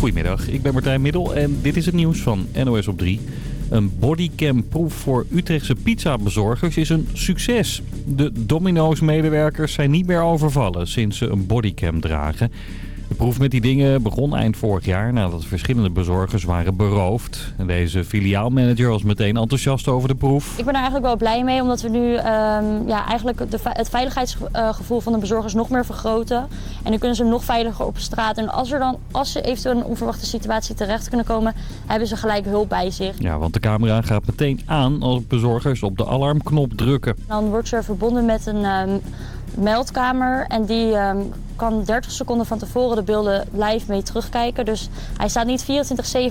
Goedemiddag, ik ben Martijn Middel en dit is het nieuws van NOS op 3. Een bodycam-proef voor Utrechtse pizzabezorgers is een succes. De Domino's-medewerkers zijn niet meer overvallen sinds ze een bodycam dragen. De proef met die dingen begon eind vorig jaar nadat verschillende bezorgers waren beroofd. En deze filiaalmanager was meteen enthousiast over de proef. Ik ben er eigenlijk wel blij mee, omdat we nu ehm, ja, eigenlijk de, het veiligheidsgevoel van de bezorgers nog meer vergroten. En nu kunnen ze nog veiliger op straat. En als, er dan, als ze eventueel in een onverwachte situatie terecht kunnen komen, hebben ze gelijk hulp bij zich. Ja, want de camera gaat meteen aan als bezorgers op de alarmknop drukken. Dan wordt ze verbonden met een ehm, meldkamer en die ehm, kan 30 seconden van tevoren de beelden live mee terugkijken. Dus hij staat niet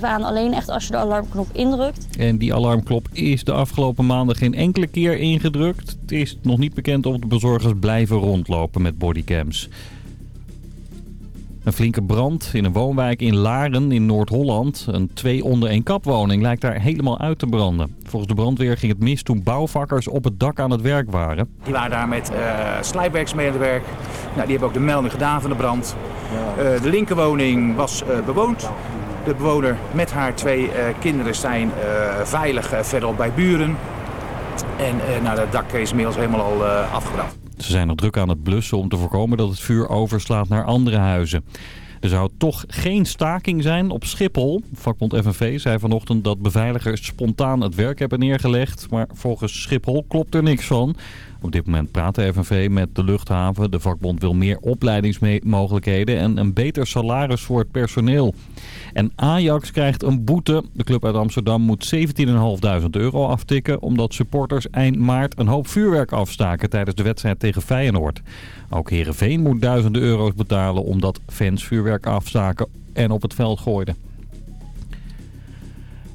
24-7 aan, alleen echt als je de alarmknop indrukt. En die alarmklop is de afgelopen maanden geen enkele keer ingedrukt. Het is nog niet bekend of de bezorgers blijven rondlopen met bodycams. Een flinke brand in een woonwijk in Laren in Noord-Holland. Een twee onder één kapwoning lijkt daar helemaal uit te branden. Volgens de brandweer ging het mis toen bouwvakkers op het dak aan het werk waren. Die waren daar met uh, het werk. Nou, die hebben ook de melding gedaan van de brand. Uh, de linkerwoning was uh, bewoond. De bewoner met haar twee kinderen zijn veilig verderop bij buren. En nou, dat dak is inmiddels helemaal al afgebrand. Ze zijn nog druk aan het blussen om te voorkomen dat het vuur overslaat naar andere huizen. Er zou toch geen staking zijn op Schiphol. Vakbond FNV zei vanochtend dat beveiligers spontaan het werk hebben neergelegd. Maar volgens Schiphol klopt er niks van. Op dit moment praat de FNV met de luchthaven. De vakbond wil meer opleidingsmogelijkheden en een beter salaris voor het personeel. En Ajax krijgt een boete. De club uit Amsterdam moet 17.500 euro aftikken... omdat supporters eind maart een hoop vuurwerk afstaken tijdens de wedstrijd tegen Feyenoord. Ook Heerenveen moet duizenden euro's betalen omdat fans vuurwerk afstaken en op het veld gooiden.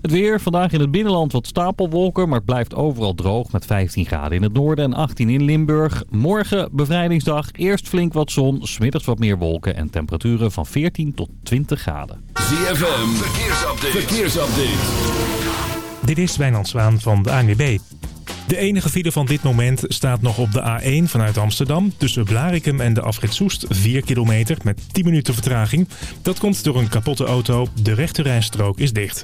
Het weer, vandaag in het binnenland wat stapelwolken, maar het blijft overal droog met 15 graden in het noorden en 18 in Limburg. Morgen bevrijdingsdag, eerst flink wat zon, smiddags wat meer wolken en temperaturen van 14 tot 20 graden. ZFM, verkeersupdate. verkeersupdate. Dit is Wijnand Zwaan van de ANWB. De enige file van dit moment staat nog op de A1 vanuit Amsterdam... tussen Blarikum en de afrit Soest, 4 kilometer met 10 minuten vertraging. Dat komt door een kapotte auto. De rechterrijstrook is dicht.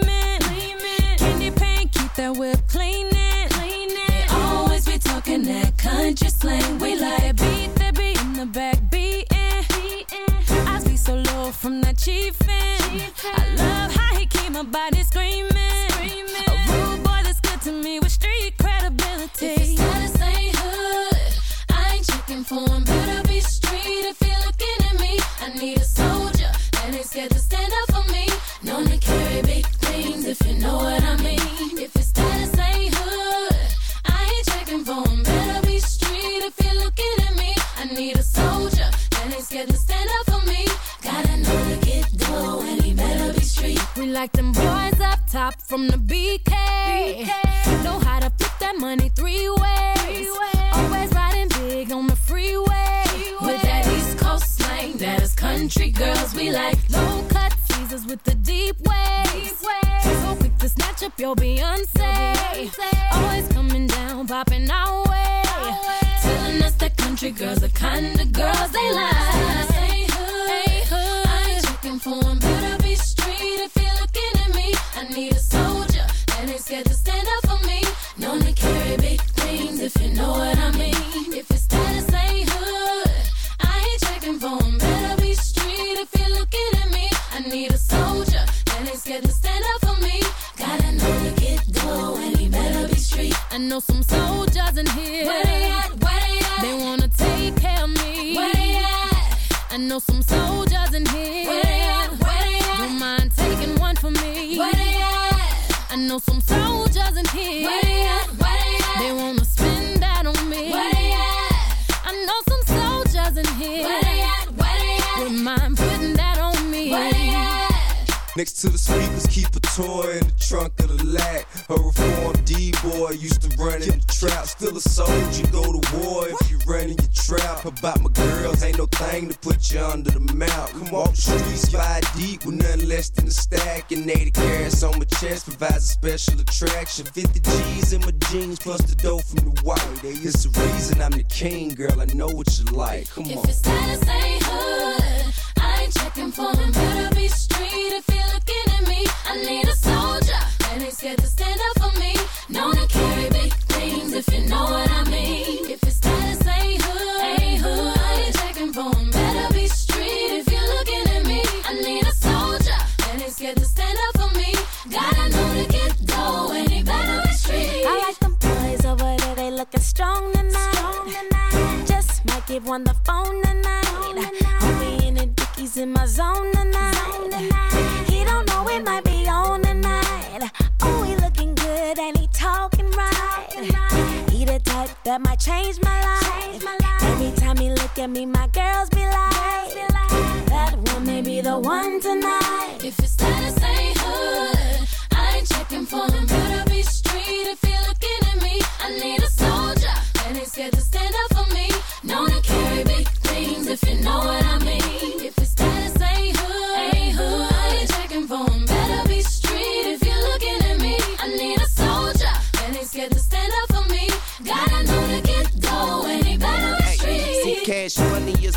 That whip cleaning, cleaning. They always be talking that country slang. We like beat that beat in the back beating, beating. I be so low from that chiefin'. I love how he keep my body screaming, screaming. A rude boy that's good to me with street credibility. If his status ain't hood, I ain't checking for him. Better be street if you're looking at me. I need a soldier that ain't scared to stand up from the BK. Special attraction. 50 G's in my jeans plus the dough from the white. It's the reason I'm the king, girl. I know what you like. Come on. If your status ain't hood, I ain't checking for 'em. Better be street if you're looking at me. I need a soldier that ain't scared to stand up for me. Known to carry big things if you know what I mean. If give one the phone tonight. Homie in the dickies in my zone tonight. He don't know it might be on tonight. Oh, he looking good and he talking right. He the type that might change my life. Every time he look at me, my girls be like, that one may be the one tonight. If you know what I mean.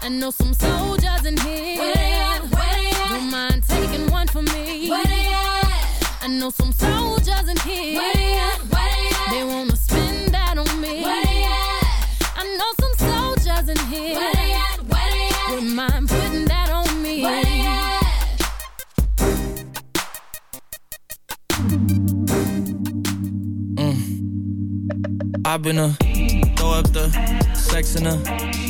I know some soldiers in here. Where they at? Where they at? Don't mind taking one for me. Where they at? I know some soldiers in here. Where they at? Where they at? They wanna spend that on me. Where they at? I know some soldiers in here. Where they at? Where they at? Wouldn't mind putting that on me. Where they at? Mm. I've been a throw up the sex in a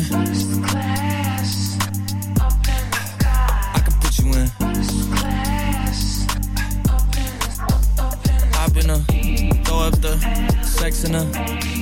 can put you in. I can put you in. I've been a throw up the sex in a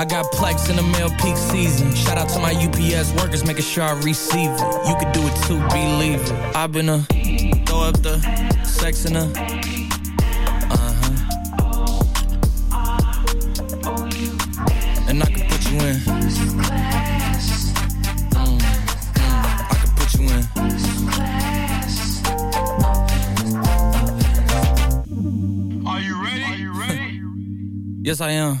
I got Plex in the mail peak season. Shout out to my UPS workers, making sure I receive it. You can do it too, believe it. I've been a throw up the sex in a. Uh huh. And I can put you in. Mm, mm, I can put you in. Are you ready? Are you ready? Yes, I am.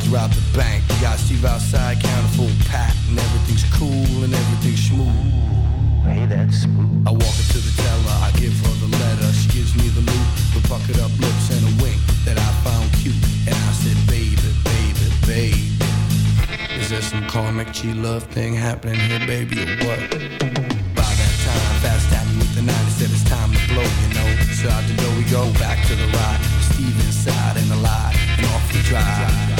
Gas, we out the bank. Got Steve outside, count a full pack, and everything's cool and everything's smooth. Hey, that's smooth. I walk up to the teller, I give her the letter. She gives me the loot, with bucket up lips and a wink that I found cute. And I said, baby, baby, baby. Is there some karmic G love thing happening here, baby, or what? By that time, Fast tapped me with the 90, said it's time to blow, you know. So out the door we go, back to the ride. Steve inside in the lot, and off we drive.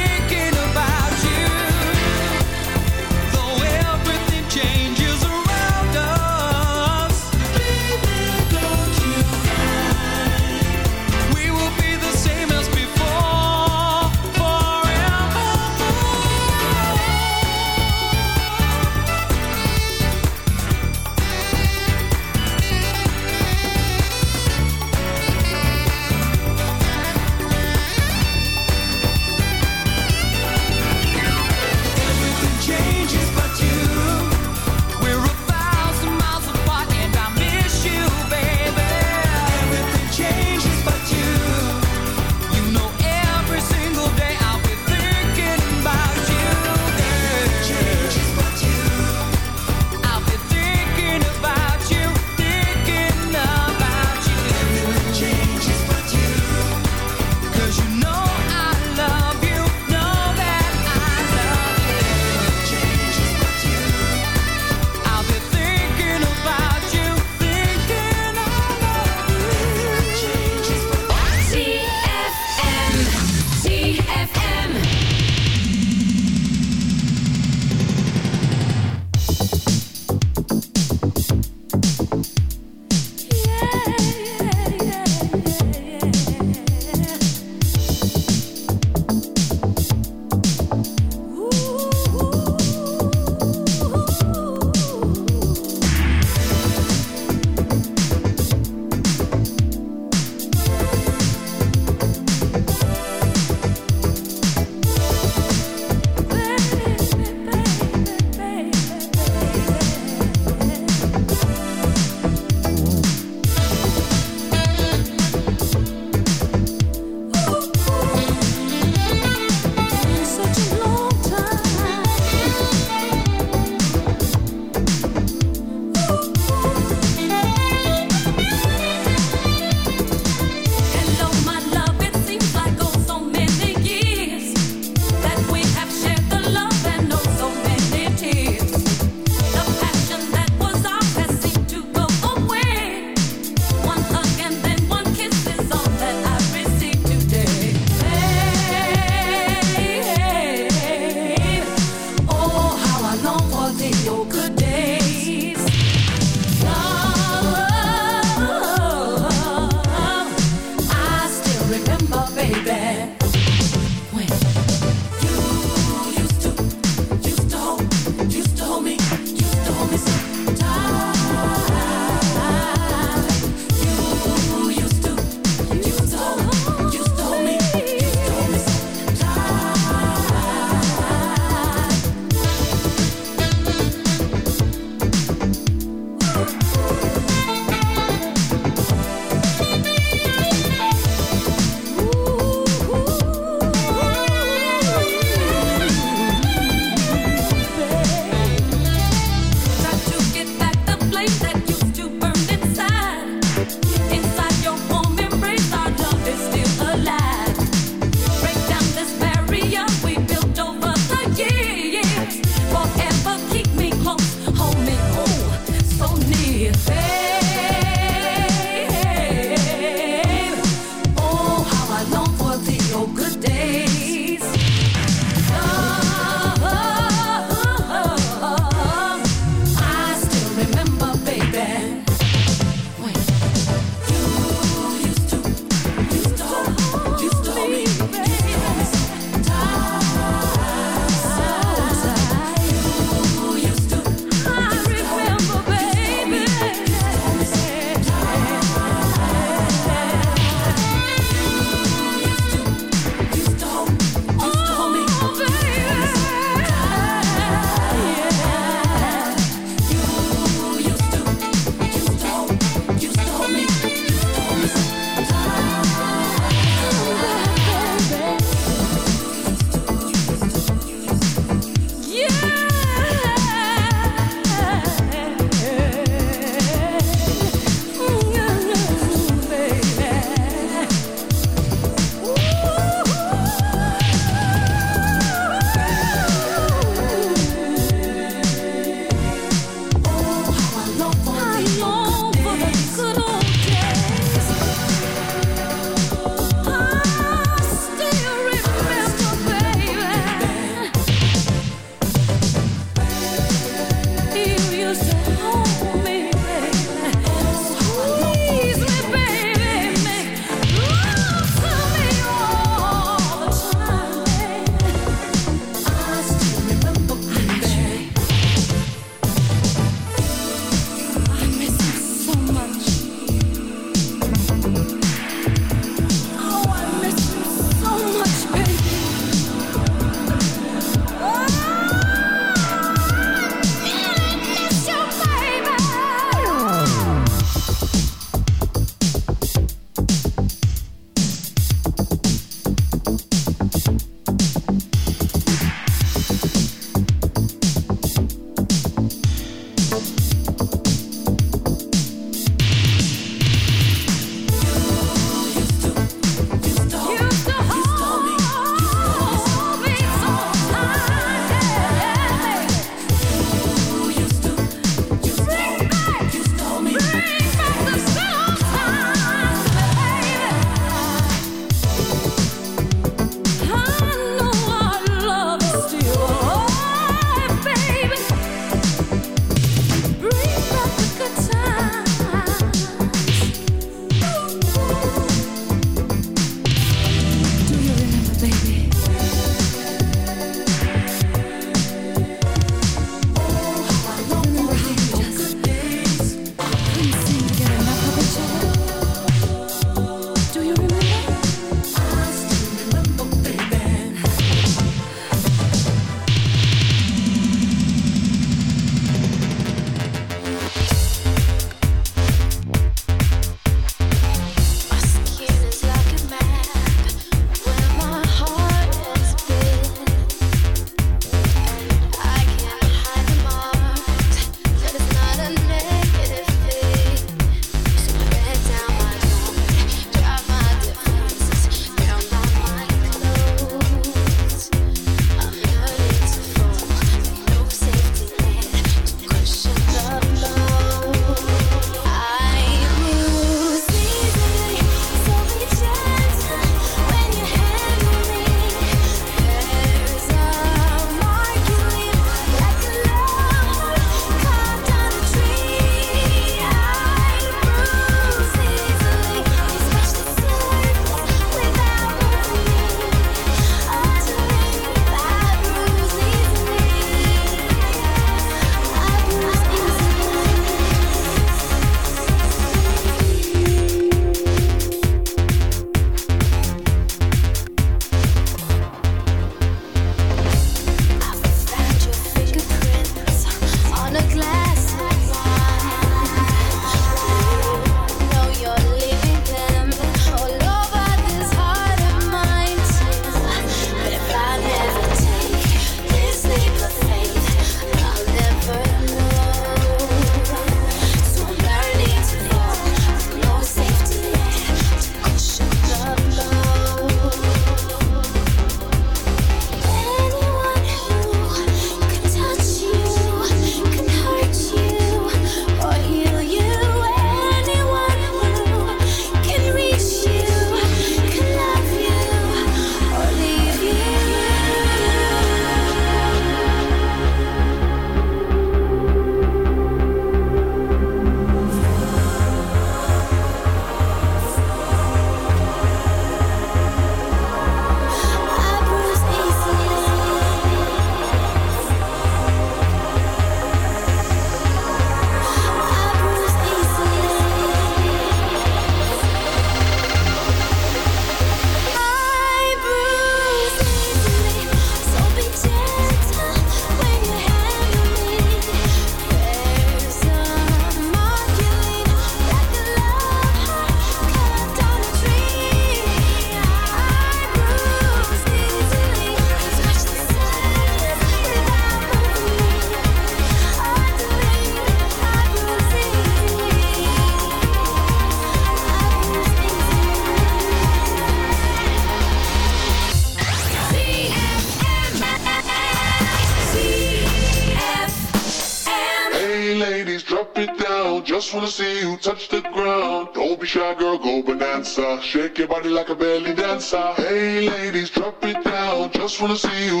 Shake your body like a belly dancer. Hey, ladies, drop it down. Just wanna see you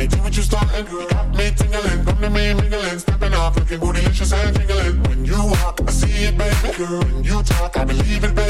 idea what you starting, girl? Got me tingling, come to me mingling, stepping off, looking bootylicious and tingling. When you walk, I see it, baby, girl. When you talk, I believe it, baby,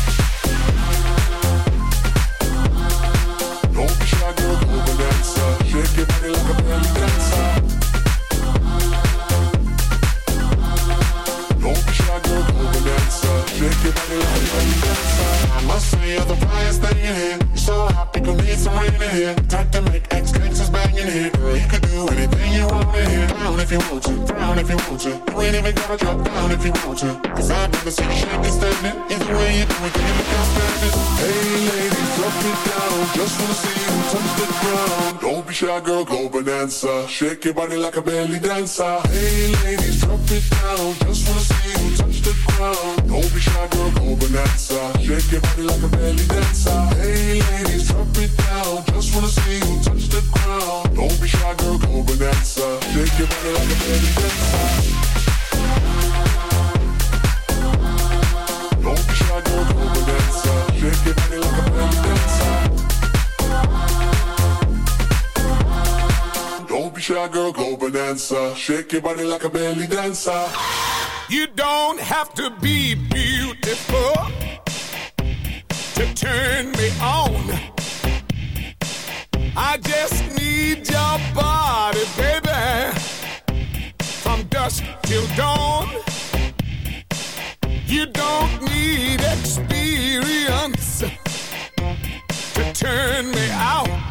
Gotta drop down if you want to. Cause I've never seen you standing. Either way you do it, can you make out standing? Hey ladies, drop it down. Just wanna see you touch the ground. Don't be shy, girl, go bonanza. Shake your body like a belly dancer. Hey ladies, drop it down. Just wanna see you touch the ground. Don't be shy, girl, go bonanza. Shake your body like a belly dancer. Hey ladies, drop it down. Just wanna see you touch the ground. Don't be shy, girl, go bonanza. Shake your body like a belly dancer. Shy, girl, go bonanza. Shake your body like a belly dancer. You don't have to be beautiful to turn me on. I just need your body, baby, from dusk till dawn. You don't need experience to turn me out.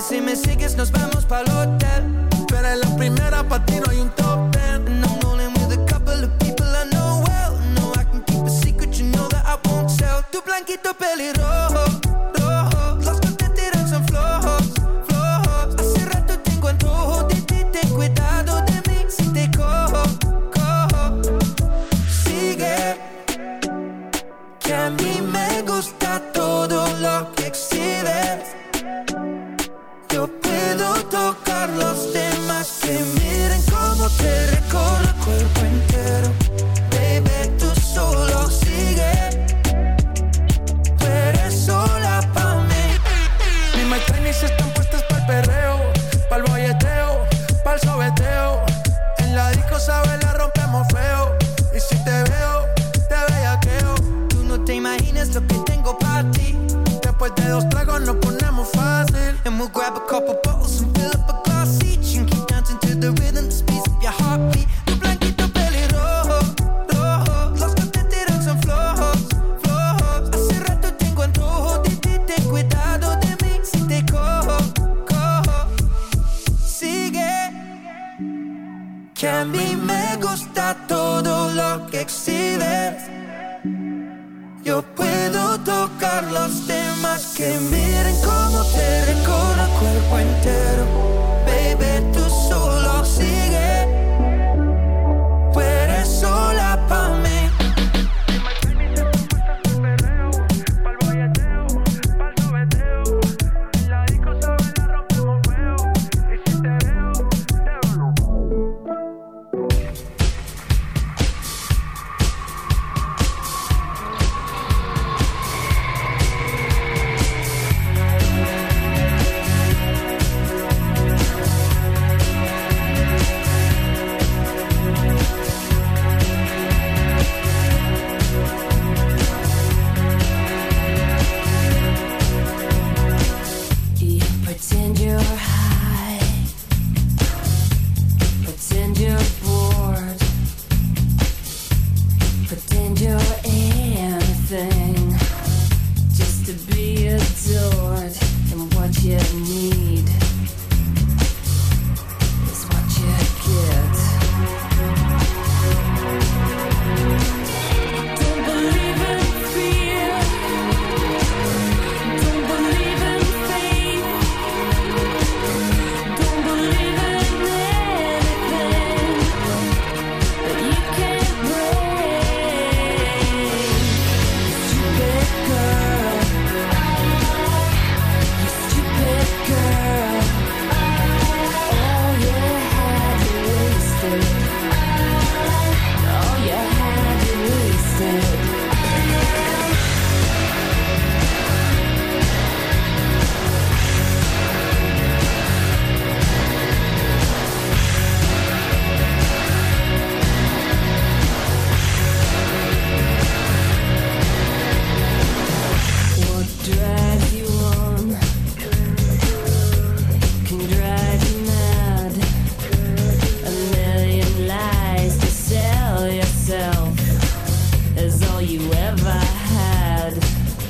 si me sigues nos vamos pa'l hotel. Pero en la primera para ti no hay un all you ever had.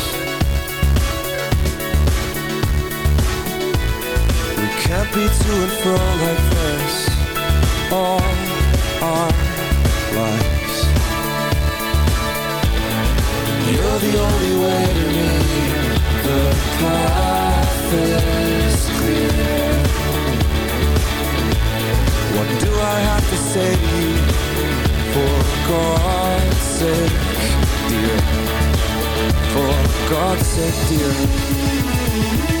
Can't be to and fro like this all our lives. You're the only way to me. The path is clear. What do I have to say to you? For God's sake, dear. For God's sake, dear.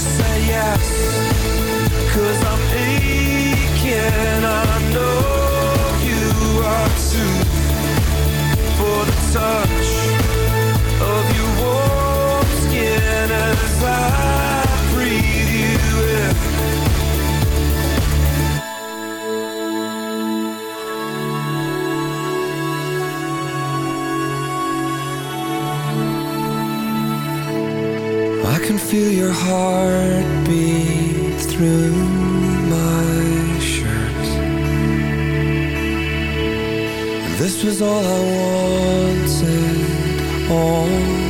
Just say yes, cause I'm aching. I know you are too. For the touch all I wanted, all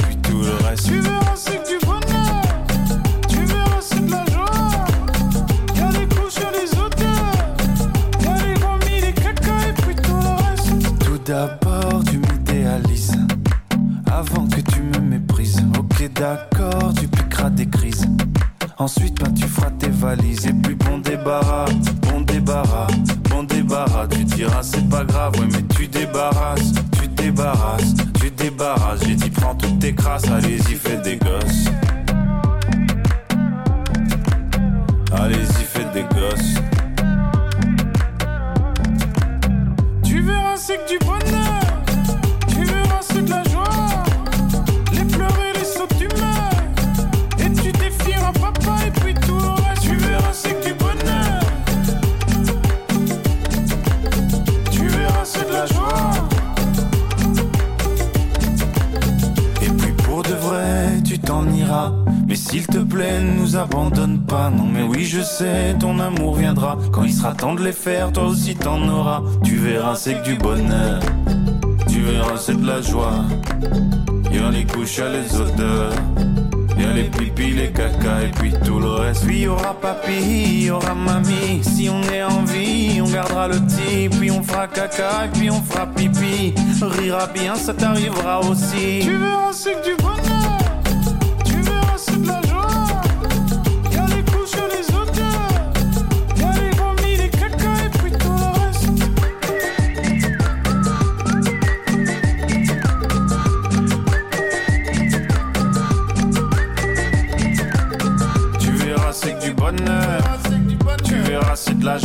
y aura mamie. Si on est en vie, on gardera le type. Puis on fera caca, et puis on fera pipi. Rira bien, ça t'arrivera aussi. Tu verras, c'est que du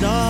stars.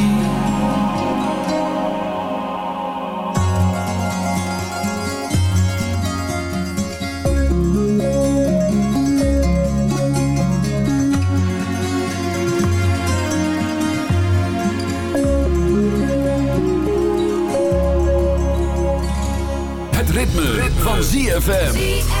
ZFM.